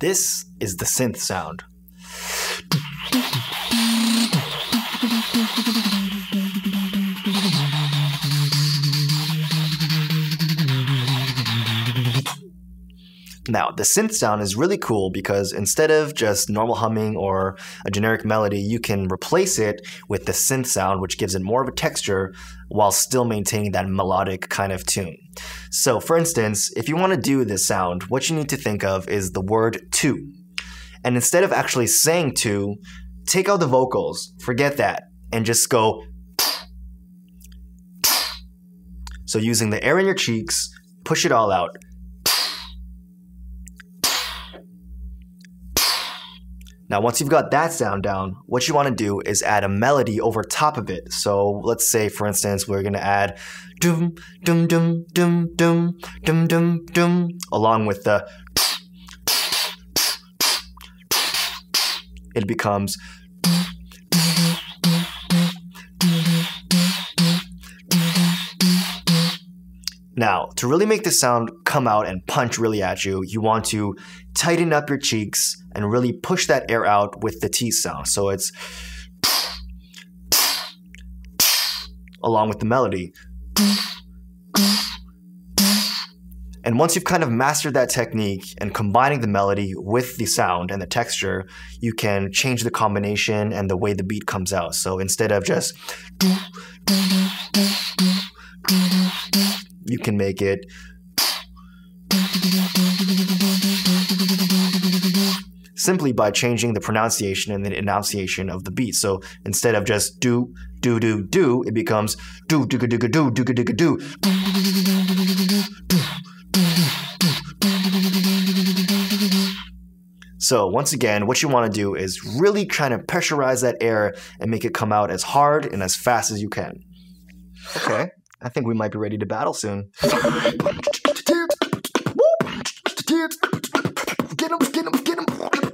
This is the synth sound. Now, the synth sound is really cool because instead of just normal humming or a generic melody, you can replace it with the synth sound, which gives it more of a texture while still maintaining that melodic kind of tune. So, for instance, if you want to do this sound, what you need to think of is the word to. And instead of actually saying to, take out the vocals, forget that, and just go. So, using the air in your cheeks, push it all out. Now, once you've got that sound down, what you want to do is add a melody over top of it. So let's say, for instance, we're going to add dum dum dum dum dum dum dum dum along with the it becomes Now, to really make the sound come out and punch really at you, you want to tighten up your cheeks and really push that air out with the T sound. So it's along with the melody. And once you've kind of mastered that technique and combining the melody with the sound and the texture, you can change the combination and the way the beat comes out. So instead of just can make it simply by changing the pronunciation and the enunciation of the beat. So instead of just do, do, do, do, it becomes do, do, do, do, do, do, do, do. So once again, what you want to do is really kind of pressurize that air and make it come out as hard and as fast as you can. Okay, I think we might be ready to battle soon. Get him, get him, get him.